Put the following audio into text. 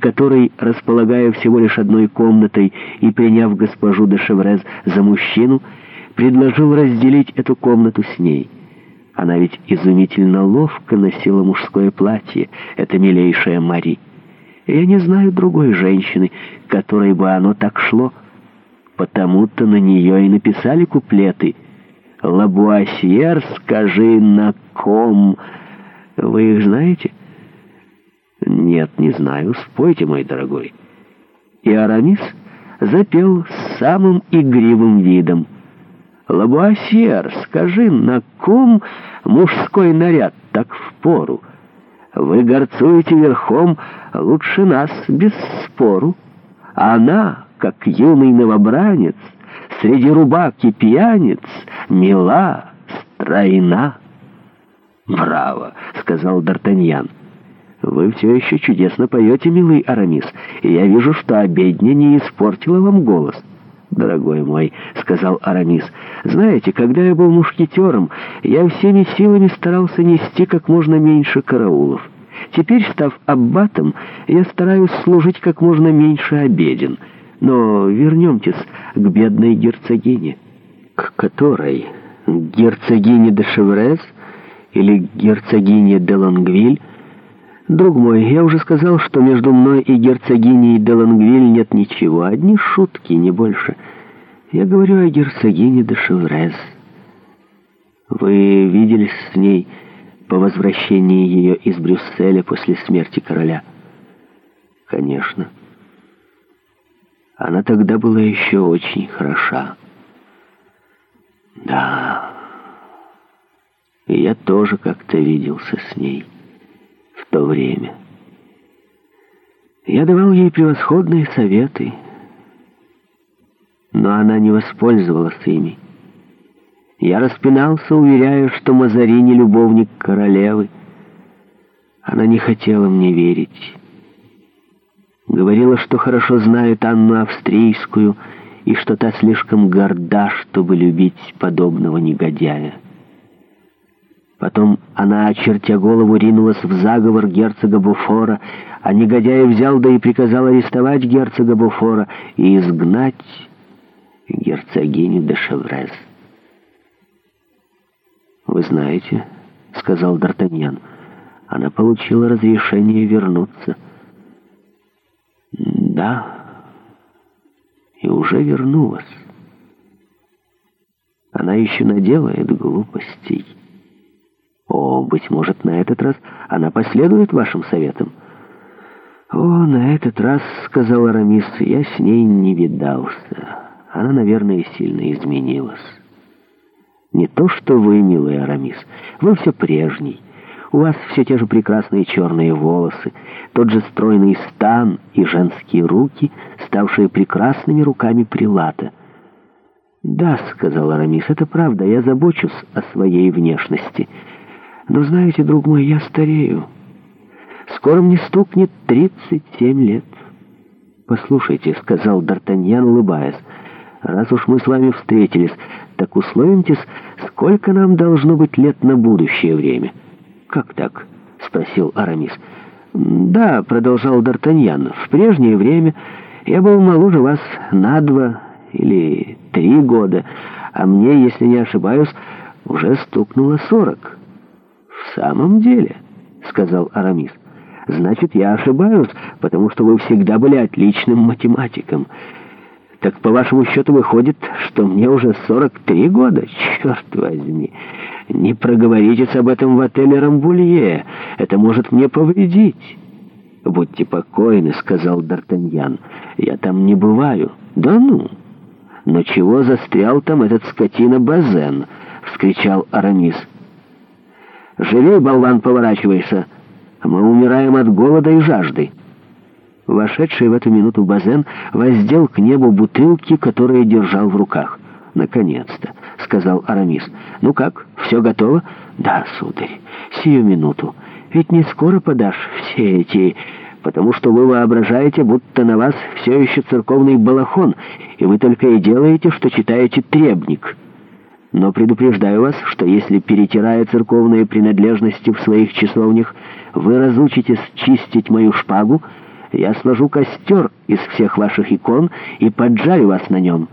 который, располагая всего лишь одной комнатой и приняв госпожу де Шеврез за мужчину, предложил разделить эту комнату с ней. Она ведь изумительно ловко носила мужское платье, это милейшая Мари. Я не знаю другой женщины, которой бы оно так шло. Потому-то на нее и написали куплеты. «Лабуасьер, скажи, на ком?» Вы их знаете?» «Нет, не знаю. Спойте, мой дорогой». И Арамис запел самым игривым видом. «Лабуасьер, скажи, на ком мужской наряд так впору? Вы горцуете верхом лучше нас, без спору. Она, как юный новобранец, среди рубак и пьяниц, мила, стройна». «Браво!» — сказал Д'Артаньян. «Вы все еще чудесно поете, милый Арамис, и я вижу, что обедня не испортила вам голос». «Дорогой мой», — сказал Арамис, — «знаете, когда я был мушкетером, я всеми силами старался нести как можно меньше караулов. Теперь, став аббатом, я стараюсь служить как можно меньше обеден. Но вернемтесь к бедной герцогине». «К которой? К герцогине де Шеврес или к герцогине де Лангвиль «Друг мой, я уже сказал, что между мной и герцогиней Делангвиль нет ничего, одни шутки, не больше. Я говорю о герцогине де Шеврез. Вы виделись с ней по возвращении ее из Брюсселя после смерти короля?» «Конечно. Она тогда была еще очень хороша». «Да, и я тоже как-то виделся с ней» то время. Я давал ей превосходные советы, но она не воспользовалась ими. Я распинался, уверяя, что Мазарини — любовник королевы. Она не хотела мне верить. Говорила, что хорошо знает Анну Австрийскую и что та слишком горда, чтобы любить подобного негодяя. Потом она, очертя голову, ринулась в заговор герцога Буфора, а негодяй взял да и приказал арестовать герцога Буфора и изгнать герцогиню де Шеврез. «Вы знаете», — сказал Д'Артаньян, — «она получила разрешение вернуться». «Да, и уже вернулась. Она еще наделает глупостей» но, быть может, на этот раз она последует вашим советам». «О, на этот раз, — сказал Арамис, — я с ней не видался. Она, наверное, сильно изменилась. Не то что вы, милый Арамис, вы все прежний. У вас все те же прекрасные черные волосы, тот же стройный стан и женские руки, ставшие прекрасными руками прилата». «Да, — сказал Арамис, — это правда, я забочусь о своей внешности». Но знаете, друг мой, я старею. Скоро мне стукнет 37 лет. Послушайте, сказал Д'Артаньян, улыбаясь, раз уж мы с вами встретились, так условимтесь, сколько нам должно быть лет на будущее время. Как так? Спросил Арамис. Да, продолжал Д'Артаньян, в прежнее время я был моложе вас на два или три года, а мне, если не ошибаюсь, уже стукнуло сорок. «В самом деле», — сказал Арамис, — «значит, я ошибаюсь, потому что вы всегда были отличным математиком. Так по вашему счету выходит, что мне уже 43 года, черт возьми. Не проговоритесь об этом в отеле «Рамбулье», это может мне повредить». «Будьте покойны», — сказал Д'Артаньян, — «я там не бываю». «Да ну! Но чего застрял там этот скотина Базен?» — вскричал Арамис. «Живи, болван, поворачивайся! А мы умираем от голода и жажды!» Вошедший в эту минуту Базен воздел к небу бутылки, которые держал в руках. «Наконец-то!» — сказал Арамис. «Ну как, все готово?» «Да, сударь, сию минуту. Ведь не скоро подашь все эти...» «Потому что вы воображаете, будто на вас все еще церковный балахон, и вы только и делаете, что читаете требник». Но предупреждаю вас, что если, перетирая церковные принадлежности в своих часовнях, вы разучитесь чистить мою шпагу, я сложу костер из всех ваших икон и поджарю вас на нем».